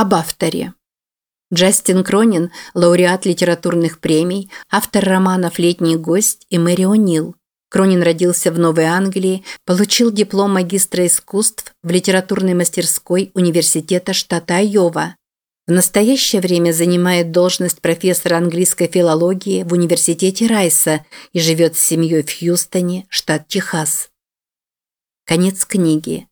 Об авторе. Джастин Кронин – лауреат литературных премий, автор романов «Летний гость» и «Мэри О'Нил». Кронин родился в Новой Англии, получил диплом магистра искусств в литературной мастерской Университета штата Айова. В настоящее время занимает должность профессора английской филологии в Университете Райса и живет с семьей в Хьюстоне, штат Техас. Конец книги.